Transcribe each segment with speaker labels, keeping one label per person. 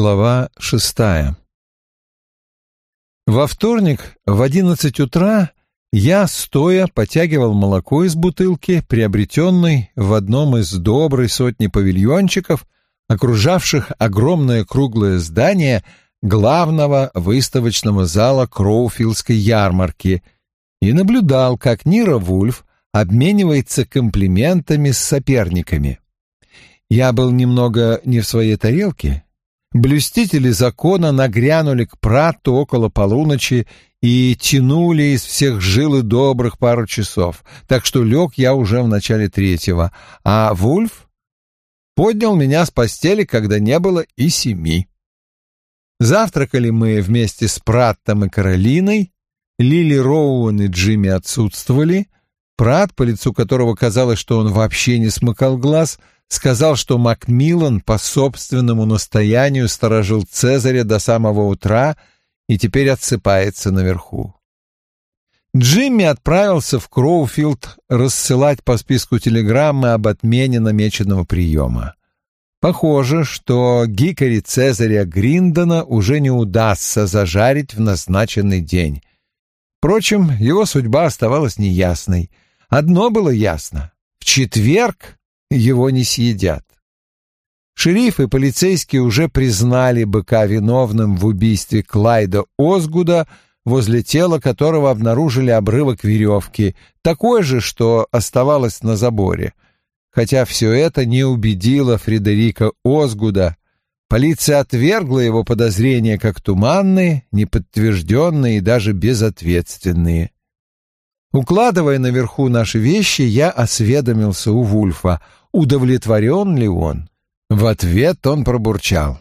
Speaker 1: Глава шестая Во вторник в одиннадцать утра я, стоя, потягивал молоко из бутылки, приобретенной в одном из доброй сотни павильончиков, окружавших огромное круглое здание главного выставочного зала Кроуфилдской ярмарки, и наблюдал, как Нира Вульф обменивается комплиментами с соперниками. Я был немного не в своей тарелке. Блюстители закона нагрянули к прату около полуночи и тянули из всех жилы добрых пару часов, так что лег я уже в начале третьего, а Вульф поднял меня с постели, когда не было и семи. Завтракали мы вместе с Праттом и Каролиной, Лили Роуэн и Джимми отсутствовали, Прат, по лицу которого казалось, что он вообще не смыкал глаз, сказал, что Макмиллан по собственному настоянию сторожил Цезаря до самого утра и теперь отсыпается наверху. Джимми отправился в Кроуфилд рассылать по списку телеграммы об отмене намеченного приема. Похоже, что Гикари Цезаря Гриндона уже не удастся зажарить в назначенный день. Впрочем, его судьба оставалась неясной. Одно было ясно — в четверг его не съедят. Шериф и полицейские уже признали быка виновным в убийстве Клайда Озгуда, возле тела которого обнаружили обрывок веревки, такой же, что оставалось на заборе. Хотя все это не убедило Фредерика Озгуда. Полиция отвергла его подозрения как туманные, неподтвержденные и даже безответственные. Укладывая наверху наши вещи, я осведомился у Вульфа, удовлетворен ли он. В ответ он пробурчал.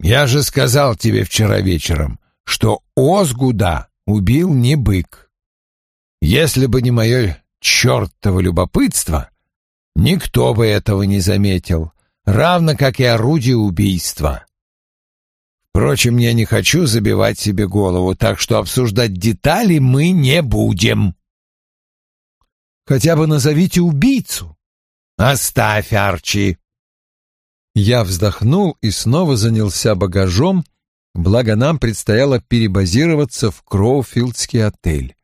Speaker 1: «Я же сказал тебе вчера вечером, что Озгуда убил не бык. Если бы не мое чертово любопытство, никто бы этого не заметил, равно как и орудие убийства. Впрочем, я не хочу забивать себе голову, так что обсуждать детали мы не будем. Хотя бы назовите убийцу. Оставь, Арчи. Я вздохнул и снова занялся багажом, благо нам предстояло перебазироваться в Кроуфилдский отель.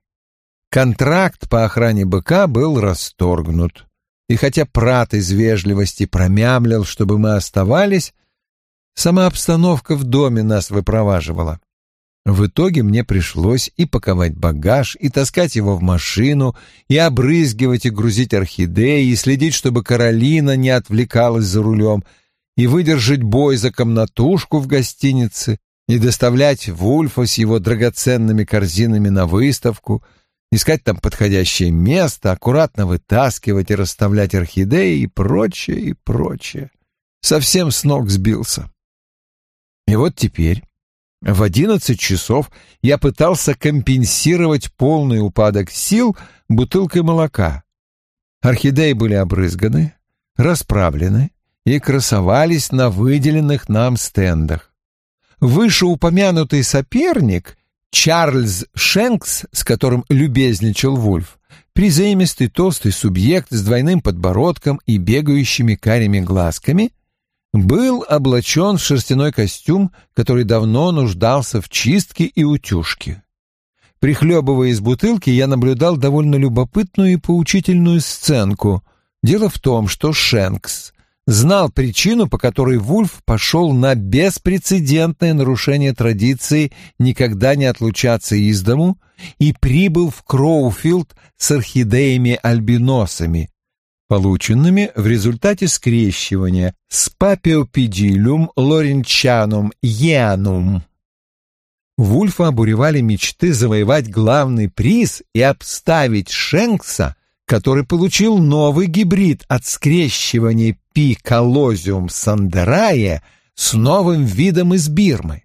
Speaker 1: Контракт по охране быка был расторгнут, и хотя Прат из вежливости промямлил, чтобы мы оставались, Сама обстановка в доме нас выпроваживала. В итоге мне пришлось и паковать багаж, и таскать его в машину, и обрызгивать и грузить орхидеи, и следить, чтобы Каролина не отвлекалась за рулем, и выдержать бой за комнатушку в гостинице, и доставлять Вульфа с его драгоценными корзинами на выставку, искать там подходящее место, аккуратно вытаскивать и расставлять орхидеи и прочее, и прочее. Совсем с ног сбился. И вот теперь, в одиннадцать часов, я пытался компенсировать полный упадок сил бутылкой молока. Орхидеи были обрызганы, расправлены и красовались на выделенных нам стендах. Вышеупомянутый соперник, Чарльз Шенкс, с которым любезничал Вульф, приземистый толстый субъект с двойным подбородком и бегающими карими глазками, был облачен в шерстяной костюм, который давно нуждался в чистке и утюжке. Прихлебывая из бутылки, я наблюдал довольно любопытную и поучительную сценку. Дело в том, что Шенкс знал причину, по которой Вульф пошел на беспрецедентное нарушение традиции никогда не отлучаться из дому и прибыл в Кроуфилд с орхидеями-альбиносами, полученными в результате скрещивания с папиопедилюм лоренчанум янум. Вульфа обуревали мечты завоевать главный приз и обставить Шенкса, который получил новый гибрид от скрещивания пи колозиум сандерае с новым видом из Бирмы.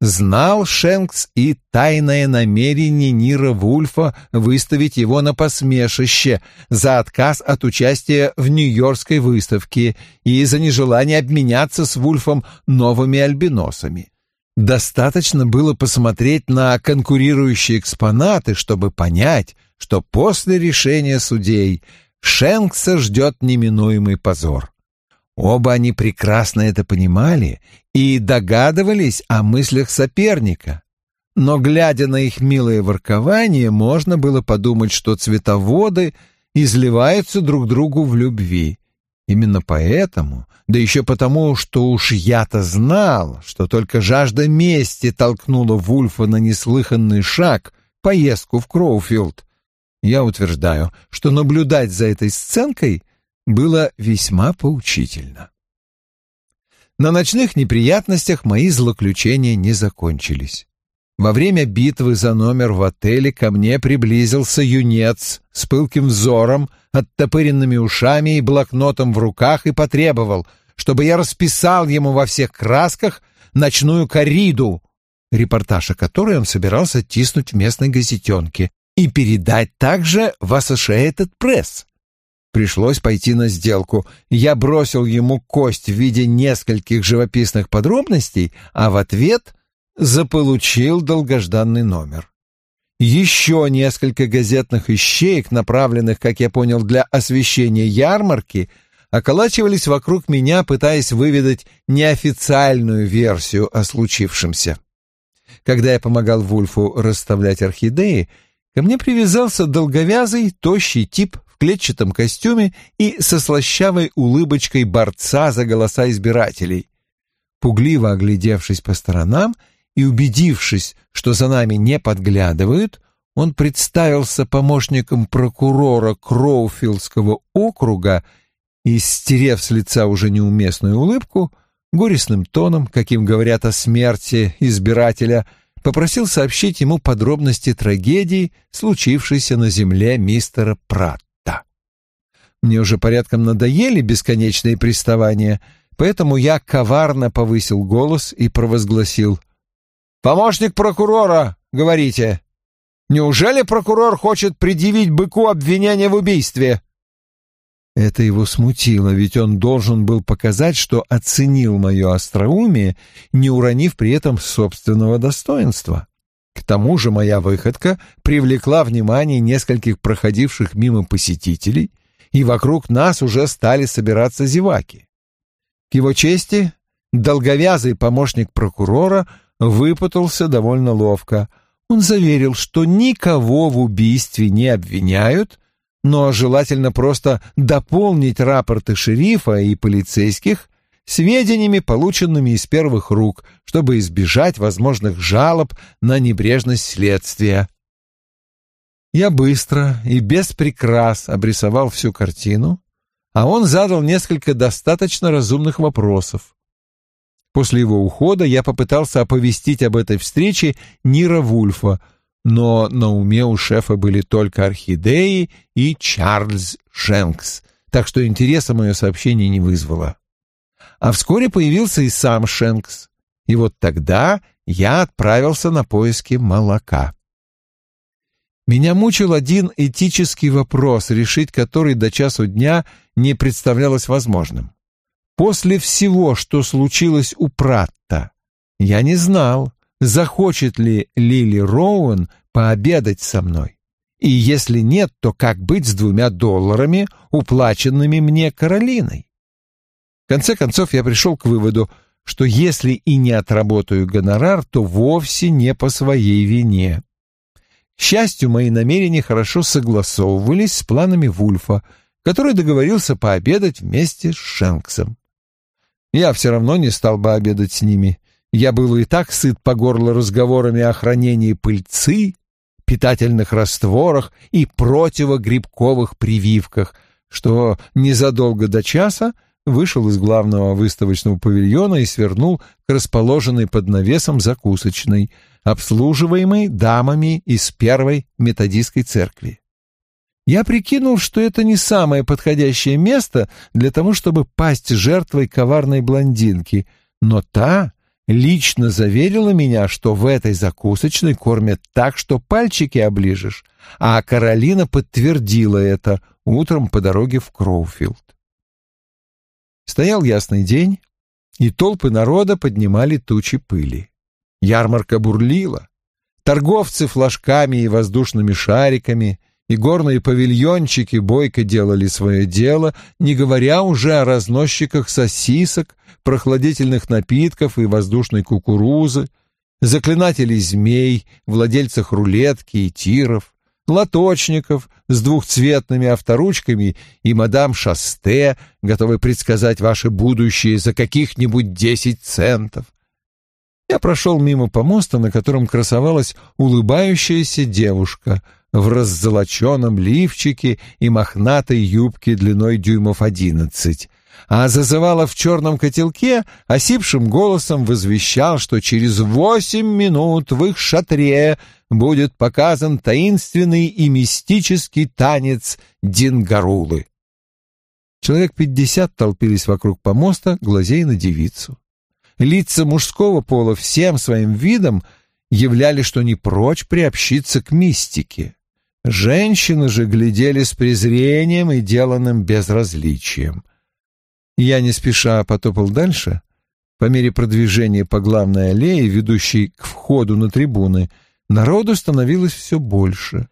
Speaker 1: Знал Шенкс и тайное намерение Нира Вульфа выставить его на посмешище за отказ от участия в Нью-Йоркской выставке и за нежелание обменяться с Вульфом новыми альбиносами. Достаточно было посмотреть на конкурирующие экспонаты, чтобы понять, что после решения судей Шенкса ждет неминуемый позор. Оба они прекрасно это понимали и догадывались о мыслях соперника. Но, глядя на их милое воркование, можно было подумать, что цветоводы изливаются друг другу в любви. Именно поэтому, да еще потому, что уж я-то знал, что только жажда мести толкнула Вульфа на неслыханный шаг, поездку в Кроуфилд, я утверждаю, что наблюдать за этой сценкой было весьма поучительно. На ночных неприятностях мои злоключения не закончились. Во время битвы за номер в отеле ко мне приблизился юнец с пылким взором, оттопыренными ушами и блокнотом в руках и потребовал, чтобы я расписал ему во всех красках ночную кориду, репортаж о которой он собирался тиснуть в местной газетенке, и передать также в Associated Press. Пришлось пойти на сделку. Я бросил ему кость в виде нескольких живописных подробностей, а в ответ заполучил долгожданный номер. Еще несколько газетных ищеек, направленных, как я понял, для освещения ярмарки, околачивались вокруг меня, пытаясь выведать неофициальную версию о случившемся. Когда я помогал Вульфу расставлять орхидеи, ко мне привязался долговязый, тощий тип клетчатом костюме и со слащавой улыбочкой борца за голоса избирателей. Пугливо оглядевшись по сторонам, и, убедившись, что за нами не подглядывают, он представился помощником прокурора Кроуфилдского округа и, стерев с лица уже неуместную улыбку, горестным тоном, каким говорят о смерти избирателя, попросил сообщить ему подробности трагедии, случившейся на земле мистера Пратта. Мне уже порядком надоели бесконечные приставания, поэтому я коварно повысил голос и провозгласил «Помощник прокурора, говорите. Неужели прокурор хочет предъявить быку обвинение в убийстве?» Это его смутило, ведь он должен был показать, что оценил мое остроумие, не уронив при этом собственного достоинства. К тому же моя выходка привлекла внимание нескольких проходивших мимо посетителей, и вокруг нас уже стали собираться зеваки. К его чести, долговязый помощник прокурора — выпутался довольно ловко. Он заверил, что никого в убийстве не обвиняют, но желательно просто дополнить рапорты шерифа и полицейских сведениями, полученными из первых рук, чтобы избежать возможных жалоб на небрежность следствия. Я быстро и без прикрас обрисовал всю картину, а он задал несколько достаточно разумных вопросов. После его ухода я попытался оповестить об этой встрече Нира Вульфа, но на уме у шефа были только орхидеи и Чарльз Шенкс, так что интереса мое сообщение не вызвало. А вскоре появился и сам Шенкс, и вот тогда я отправился на поиски молока. Меня мучил один этический вопрос, решить который до часу дня не представлялось возможным. После всего, что случилось у Пратта, я не знал, захочет ли Лили Роуэн пообедать со мной. И если нет, то как быть с двумя долларами, уплаченными мне Каролиной? В конце концов, я пришел к выводу, что если и не отработаю гонорар, то вовсе не по своей вине. Счастью, мои намерения хорошо согласовывались с планами Вульфа, который договорился пообедать вместе с Шенксом. Я все равно не стал бы обедать с ними. Я был и так сыт по горло разговорами о хранении пыльцы, питательных растворах и противогрибковых прививках, что незадолго до часа вышел из главного выставочного павильона и свернул к расположенной под навесом закусочной, обслуживаемой дамами из первой методистской церкви. Я прикинул, что это не самое подходящее место для того, чтобы пасть жертвой коварной блондинки, но та лично заверила меня, что в этой закусочной кормят так, что пальчики оближешь, а Каролина подтвердила это утром по дороге в Кроуфилд. Стоял ясный день, и толпы народа поднимали тучи пыли. Ярмарка бурлила. Торговцы флажками и воздушными шариками и горные павильончики бойко делали свое дело, не говоря уже о разносчиках сосисок, прохладительных напитков и воздушной кукурузы, заклинателей змей, владельцах рулетки и тиров, лоточников с двухцветными авторучками и мадам Шасте, готовы предсказать ваше будущее за каких-нибудь десять центов. Я прошел мимо помоста, на котором красовалась улыбающаяся девушка в раззолоченном лифчике и мохнатой юбке длиной дюймов одиннадцать, а зазывала в черном котелке осипшим голосом возвещал, что через восемь минут в их шатре будет показан таинственный и мистический танец Дингарулы. Человек пятьдесят толпились вокруг помоста, глазей на девицу. Лица мужского пола всем своим видом являли, что не прочь приобщиться к мистике. Женщины же глядели с презрением и деланным безразличием. Я не спеша потопал дальше. По мере продвижения по главной аллее, ведущей к входу на трибуны, народу становилось все больше.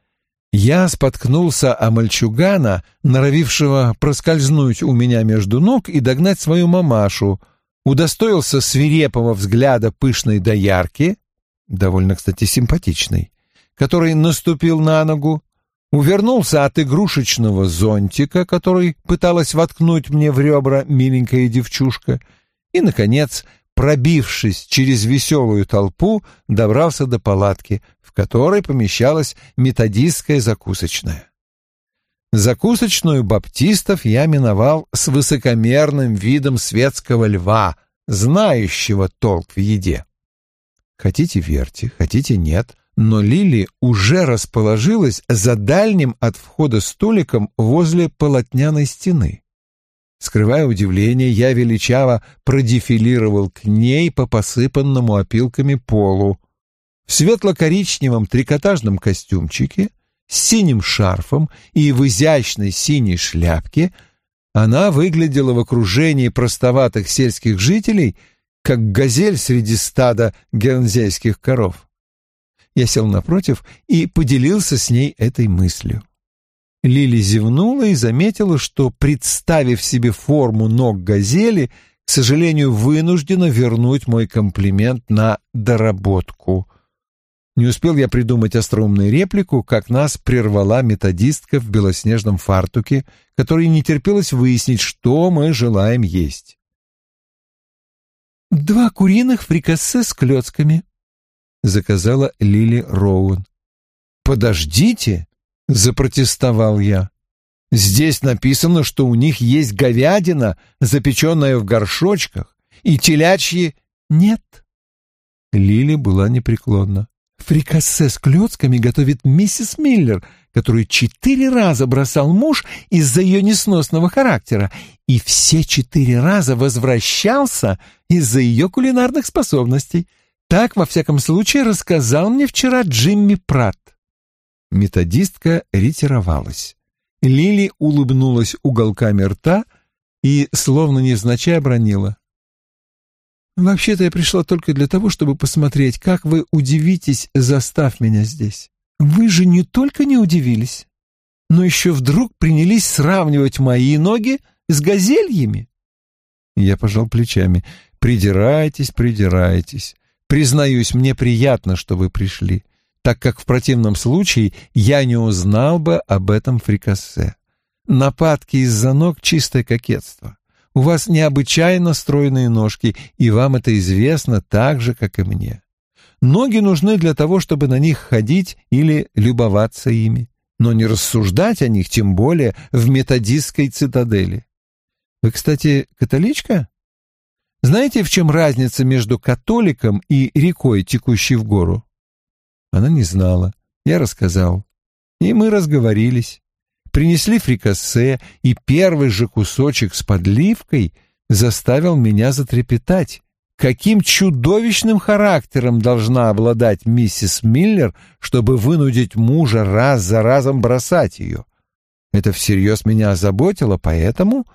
Speaker 1: Я споткнулся о мальчугана, норовившего проскользнуть у меня между ног и догнать свою мамашу — удостоился свирепого взгляда пышной доярки, довольно, кстати, симпатичной, который наступил на ногу, увернулся от игрушечного зонтика, который пыталась воткнуть мне в ребра миленькая девчушка, и, наконец, пробившись через веселую толпу, добрался до палатки, в которой помещалась методистская закусочная. Закусочную баптистов я миновал с высокомерным видом светского льва, знающего толк в еде. Хотите верьте, хотите нет, но Лили уже расположилась за дальним от входа столиком возле полотняной стены. Скрывая удивление, я величаво продефилировал к ней по посыпанному опилками полу. В светло-коричневом трикотажном костюмчике с синим шарфом и в изящной синей шляпке, она выглядела в окружении простоватых сельских жителей, как газель среди стада гернзейских коров. Я сел напротив и поделился с ней этой мыслью. Лили зевнула и заметила, что, представив себе форму ног газели, к сожалению, вынуждена вернуть мой комплимент на доработку. Не успел я придумать остроумную реплику, как нас прервала методистка в белоснежном фартуке, которой не терпелось выяснить, что мы желаем есть. «Два куриных фрикассе с клетками», — заказала Лили Роуэн. «Подождите», — запротестовал я. «Здесь написано, что у них есть говядина, запеченная в горшочках, и телячьи...» «Нет». Лили была непреклонна. Фрикассе с клетками готовит миссис Миллер, которую четыре раза бросал муж из-за ее несносного характера, и все четыре раза возвращался из-за ее кулинарных способностей. Так, во всяком случае, рассказал мне вчера Джимми Пратт. Методистка ретировалась. Лили улыбнулась уголками рта и, словно невзначай, обронила. Вообще-то я пришла только для того, чтобы посмотреть, как вы удивитесь, застав меня здесь. Вы же не только не удивились, но еще вдруг принялись сравнивать мои ноги с газельями. Я пожал плечами. Придирайтесь, придирайтесь. Признаюсь, мне приятно, что вы пришли, так как в противном случае я не узнал бы об этом фрикассе. Нападки из-за ног — чистое кокетство. У вас необычайно стройные ножки, и вам это известно так же, как и мне. Ноги нужны для того, чтобы на них ходить или любоваться ими, но не рассуждать о них, тем более в методистской цитадели. Вы, кстати, католичка? Знаете, в чем разница между католиком и рекой, текущей в гору? Она не знала. Я рассказал. И мы разговорились принесли фрикассе, и первый же кусочек с подливкой заставил меня затрепетать. Каким чудовищным характером должна обладать миссис Миллер, чтобы вынудить мужа раз за разом бросать ее? Это всерьез меня озаботило, поэтому,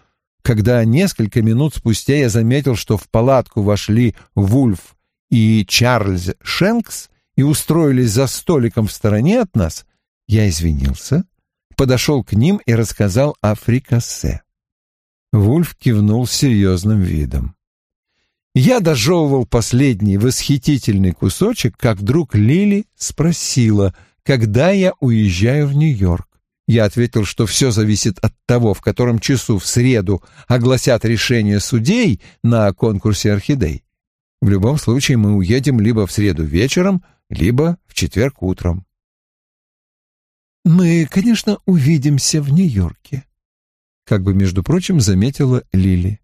Speaker 1: когда несколько минут спустя я заметил, что в палатку вошли Вульф и Чарльз Шенкс и устроились за столиком в стороне от нас, я извинился, подошел к ним и рассказал о фрикасе. Вульф кивнул серьезным видом. Я дожевывал последний восхитительный кусочек, как вдруг Лили спросила, когда я уезжаю в Нью-Йорк. Я ответил, что все зависит от того, в котором часу в среду огласят решение судей на конкурсе орхидей. В любом случае мы уедем либо в среду вечером, либо в четверг утром. «Мы, конечно, увидимся в Нью-Йорке», — как бы, между прочим, заметила Лили.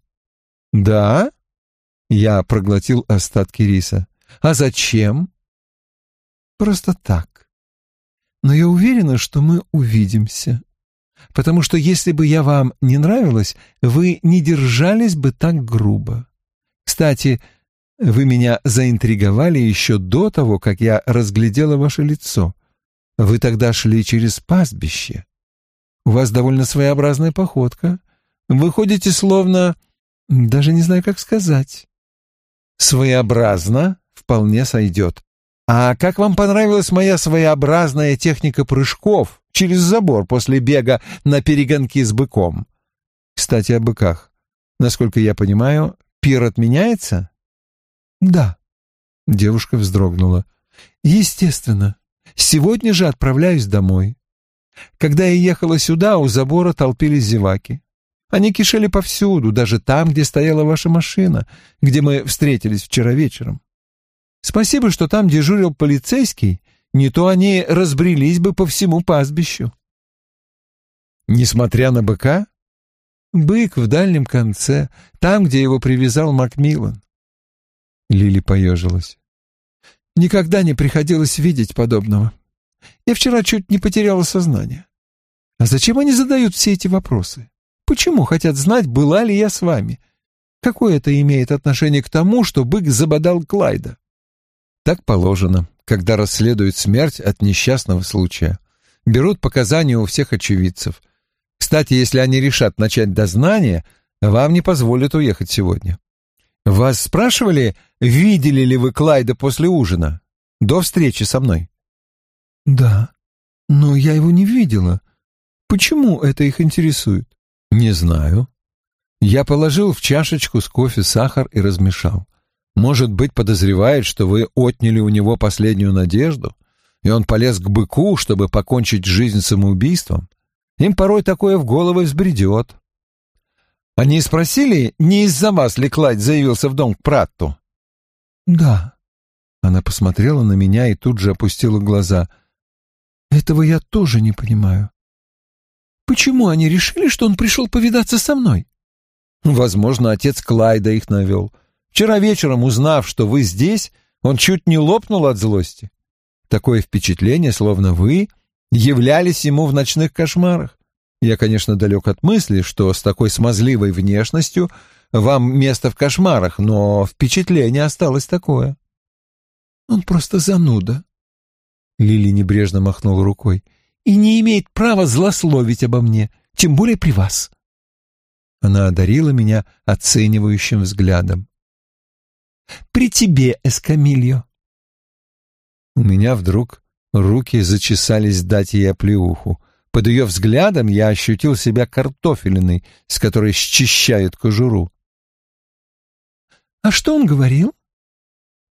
Speaker 1: «Да?» — я проглотил остатки риса. «А зачем?» «Просто так. Но я уверена, что мы увидимся. Потому что если бы я вам не нравилась, вы не держались бы так грубо. Кстати, вы меня заинтриговали еще до того, как я разглядела ваше лицо. Вы тогда шли через пастбище. У вас довольно своеобразная походка. Вы ходите словно... Даже не знаю, как сказать. Своеобразно вполне сойдет. А как вам понравилась моя своеобразная техника прыжков через забор после бега на перегонки с быком? Кстати, о быках. Насколько я понимаю, пир отменяется? Да. Девушка вздрогнула. Естественно. Сегодня же отправляюсь домой. Когда я ехала сюда, у забора толпились зеваки. Они кишели повсюду, даже там, где стояла ваша машина, где мы встретились вчера вечером. Спасибо, что там дежурил полицейский, не то они разбрелись бы по всему пастбищу. Несмотря на быка, бык в дальнем конце, там, где его привязал Макмиллан. Лили поежилась. Никогда не приходилось видеть подобного. Я вчера чуть не потеряла сознание. А зачем они задают все эти вопросы? Почему хотят знать, была ли я с вами? Какое это имеет отношение к тому, что бык забодал Клайда? Так положено, когда расследуют смерть от несчастного случая. Берут показания у всех очевидцев. Кстати, если они решат начать дознание, вам не позволят уехать сегодня. Вас спрашивали, видели ли вы Клайда после ужина, до встречи со мной? Да, но я его не видела. Почему это их интересует? Не знаю. Я положил в чашечку с кофе сахар и размешал. Может быть, подозревает, что вы отняли у него последнюю надежду, и он полез к быку, чтобы покончить жизнь самоубийством. Им порой такое в голову взбредет. Они спросили, не из-за вас ли Клайд заявился в дом к Пратту? Да. Она посмотрела на меня и тут же опустила глаза. Этого я тоже не понимаю. Почему они решили, что он пришел повидаться со мной? Возможно, отец Клайда их навел. Вчера вечером, узнав, что вы здесь, он чуть не лопнул от злости. Такое впечатление, словно вы являлись ему в ночных кошмарах. Я, конечно, далек от мысли, что с такой смазливой внешностью вам место в кошмарах, но впечатление осталось такое. Он просто зануда. Лили небрежно махнула рукой. И не имеет права злословить обо мне, тем более при вас. Она одарила меня оценивающим взглядом. При тебе, Эскамильо. У меня вдруг руки зачесались дать ей оплеуху. Под ее взглядом я ощутил себя картофелиной, с которой счищают кожуру. «А что он говорил?»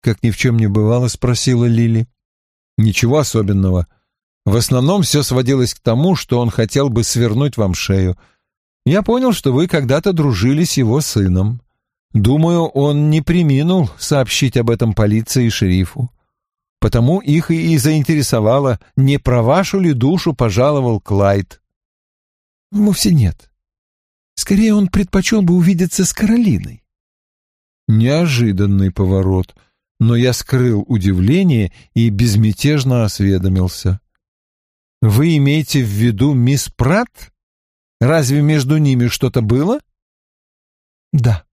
Speaker 1: Как ни в чем не бывало, спросила Лили. «Ничего особенного. В основном все сводилось к тому, что он хотел бы свернуть вам шею. Я понял, что вы когда-то дружили с его сыном. Думаю, он не приминул сообщить об этом полиции и шерифу потому их и заинтересовало, не про вашу ли душу пожаловал Клайд. Вовсе нет. Скорее, он предпочел бы увидеться с Каролиной. Неожиданный поворот, но я скрыл удивление и безмятежно осведомился. «Вы имеете в виду мисс Пратт? Разве между ними что-то было?» «Да»,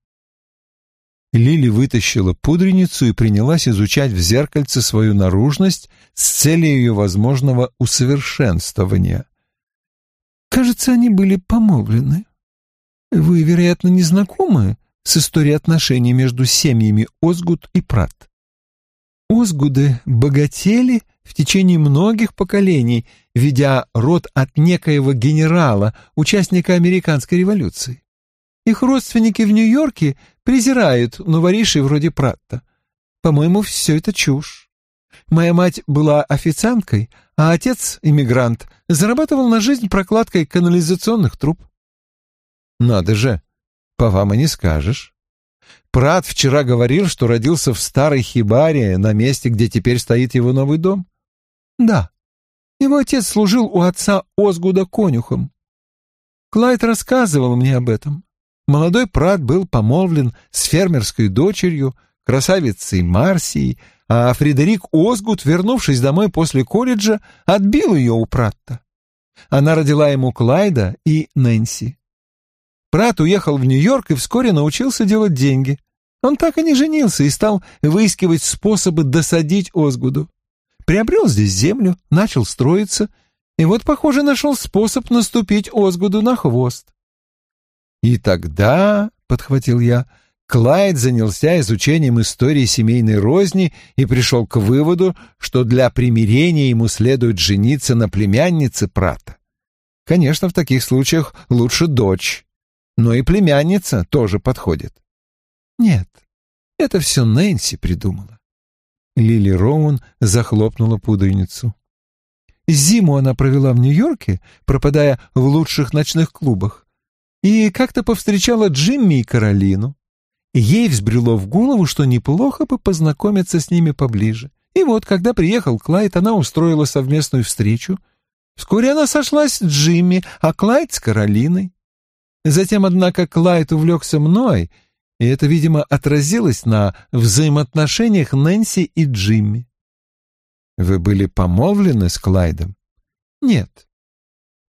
Speaker 1: Лили вытащила пудреницу и принялась изучать в зеркальце свою наружность с целью ее возможного усовершенствования. «Кажется, они были помолвлены. Вы, вероятно, не знакомы с историей отношений между семьями Озгуд и Прат. Озгуды богатели в течение многих поколений, ведя род от некоего генерала, участника американской революции. Их родственники в Нью-Йорке презирают новоришей вроде Пратта. По-моему, все это чушь. Моя мать была официанткой, а отец, иммигрант, зарабатывал на жизнь прокладкой канализационных труб. Надо же, по вам и не скажешь. Прат вчера говорил, что родился в старой хибаре, на месте, где теперь стоит его новый дом. Да, его отец служил у отца Озгуда конюхом. Клайд рассказывал мне об этом. Молодой Прат был помолвлен с фермерской дочерью, красавицей Марсией, а Фредерик Озгуд, вернувшись домой после колледжа, отбил ее у Пратта. Она родила ему Клайда и Нэнси. Прат уехал в Нью-Йорк и вскоре научился делать деньги. Он так и не женился и стал выискивать способы досадить Озгуду. Приобрел здесь землю, начал строиться, и вот, похоже, нашел способ наступить Озгуду на хвост. И тогда, — подхватил я, — Клайд занялся изучением истории семейной розни и пришел к выводу, что для примирения ему следует жениться на племяннице Прата. Конечно, в таких случаях лучше дочь, но и племянница тоже подходит. Нет, это все Нэнси придумала. Лили Роуэн захлопнула пудреницу. Зиму она провела в Нью-Йорке, пропадая в лучших ночных клубах, и как-то повстречала Джимми и Каролину. Ей взбрело в голову, что неплохо бы познакомиться с ними поближе. И вот, когда приехал Клайд, она устроила совместную встречу. Вскоре она сошлась с Джимми, а Клайд с Каролиной. Затем, однако, Клайд увлекся мной, и это, видимо, отразилось на взаимоотношениях Нэнси и Джимми. «Вы были помолвлены с Клайдом?» «Нет».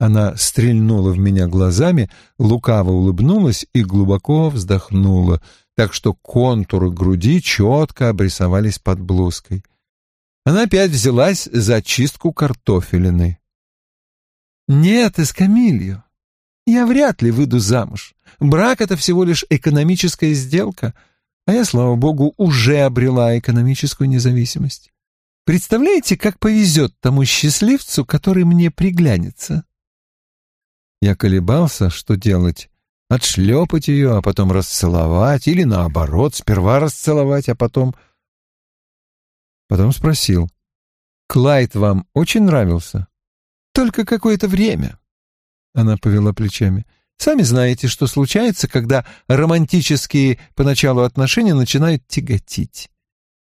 Speaker 1: Она стрельнула в меня глазами, лукаво улыбнулась и глубоко вздохнула, так что контуры груди четко обрисовались под блузкой. Она опять взялась за чистку картофелины. «Нет, Эскамилью, я вряд ли выйду замуж. Брак — это всего лишь экономическая сделка, а я, слава богу, уже обрела экономическую независимость. Представляете, как повезет тому счастливцу, который мне приглянется?» Я колебался, что делать. Отшлепать ее, а потом расцеловать, или наоборот, сперва расцеловать, а потом... Потом спросил. «Клайд вам очень нравился?» «Только какое-то время. Она повела плечами. Сами знаете, что случается, когда романтические поначалу отношения начинают тяготить.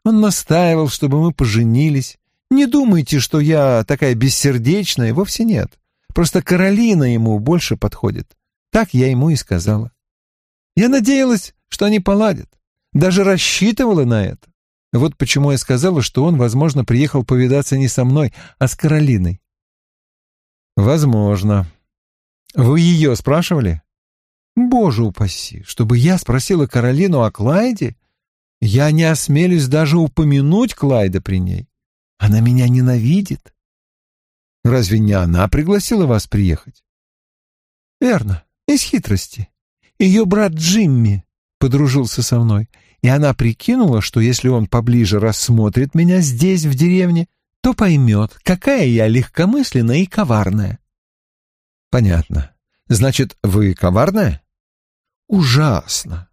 Speaker 1: Он настаивал, чтобы мы поженились. Не думайте, что я такая бессердечная, вовсе нет. Просто Каролина ему больше подходит. Так я ему и сказала. Я надеялась, что они поладят. Даже рассчитывала на это. Вот почему я сказала, что он, возможно, приехал повидаться не со мной, а с Каролиной. Возможно, вы ее спрашивали? Боже упаси, чтобы я спросила Каролину о Клайде? Я не осмелюсь даже упомянуть Клайда при ней. Она меня ненавидит. Разве не она пригласила вас приехать? Верно, из хитрости. Ее брат Джимми подружился со мной, и она прикинула, что если он поближе рассмотрит меня здесь, в деревне, то поймет, какая я легкомысленная и коварная. Понятно. Значит, вы коварная? Ужасно.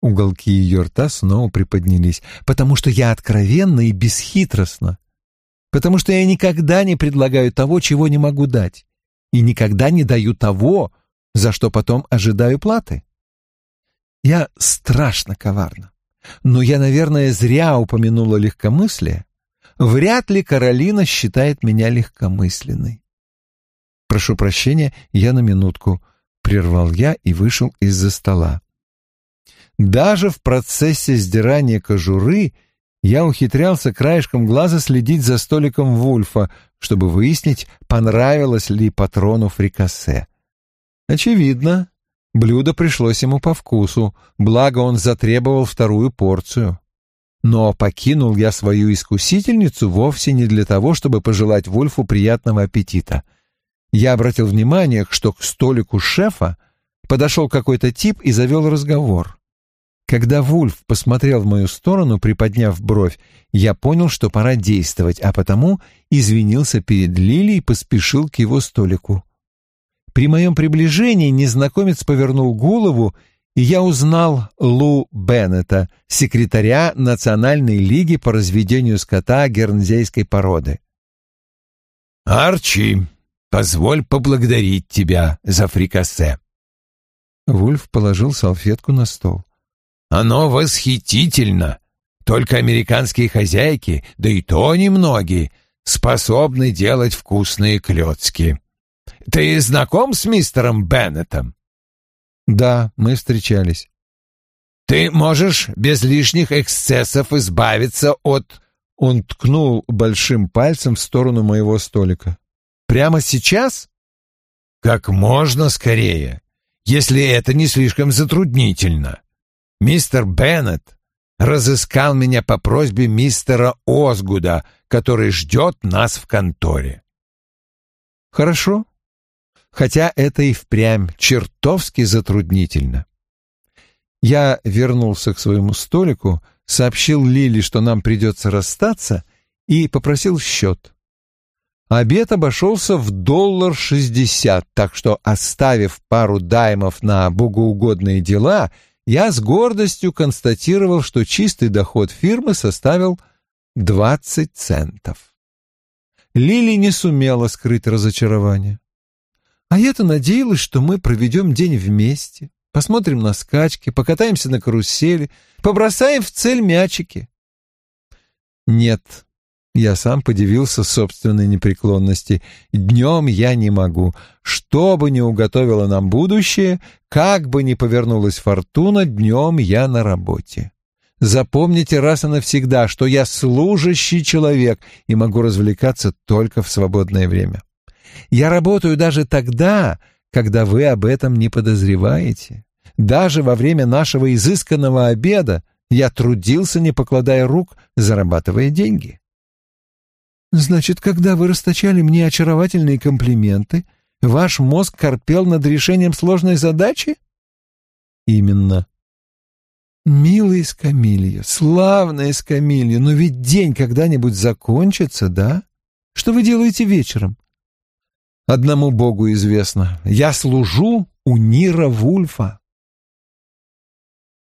Speaker 1: Уголки ее рта снова приподнялись, потому что я откровенна и бесхитростна. Потому что я никогда не предлагаю того, чего не могу дать, и никогда не даю того, за что потом ожидаю платы. Я страшно коварна. Но я, наверное, зря упомянула легкомыслие. Вряд ли Каролина считает меня легкомысленной. «Прошу прощения, я на минутку», — прервал я и вышел из-за стола. Даже в процессе сдирания кожуры я ухитрялся краешком глаза следить за столиком Вульфа, чтобы выяснить, понравилось ли патрону фрикасе. Очевидно, блюдо пришлось ему по вкусу, благо он затребовал вторую порцию. Но покинул я свою искусительницу вовсе не для того, чтобы пожелать Вульфу приятного аппетита — я обратил внимание, что к столику шефа подошел какой-то тип и завел разговор. Когда Вульф посмотрел в мою сторону, приподняв бровь, я понял, что пора действовать, а потому извинился перед Лили и поспешил к его столику. При моем приближении незнакомец повернул голову, и я узнал Лу Беннета, секретаря Национальной лиги по разведению скота гернзейской породы.
Speaker 2: «Арчи, позволь поблагодарить тебя за фрикасе».
Speaker 1: Вульф положил салфетку на стол.
Speaker 2: «Оно восхитительно. Только американские хозяйки, да и то немногие, способны делать вкусные клетки. Ты знаком с мистером Беннетом?»
Speaker 1: «Да, мы встречались».
Speaker 2: «Ты можешь без лишних эксцессов избавиться от...»
Speaker 1: Он ткнул большим пальцем в сторону моего столика. «Прямо сейчас?»
Speaker 2: «Как можно скорее, если это не слишком затруднительно. Мистер Беннет разыскал меня по просьбе мистера Озгуда, который ждет нас в конторе».
Speaker 1: «Хорошо, хотя это и впрямь чертовски затруднительно». Я вернулся к своему столику, сообщил Лили, что нам придется расстаться, и попросил счет. Обед обошелся в доллар шестьдесят, так что, оставив пару даймов на богоугодные дела, я с гордостью констатировал, что чистый доход фирмы составил двадцать центов. Лили не сумела скрыть разочарование. А я-то надеялась, что мы проведем день вместе, посмотрим на скачки, покатаемся на карусели, побросаем в цель мячики. Нет, я сам подивился собственной непреклонности. Днем я не могу. Что бы ни уготовило нам будущее, как бы ни повернулась фортуна, днем я на работе. Запомните раз и навсегда, что я служащий человек и могу развлекаться только в свободное время. Я работаю даже тогда, когда вы об этом не подозреваете. Даже во время нашего изысканного обеда я трудился, не покладая рук, зарабатывая деньги. Значит, когда вы расточали мне очаровательные комплименты, ваш мозг корпел над решением сложной задачи? Именно. Милая Эскамилья, славная Эскамилья, но ведь день когда-нибудь закончится, да? Что вы делаете вечером? Одному Богу известно. Я служу у Нира Вульфа.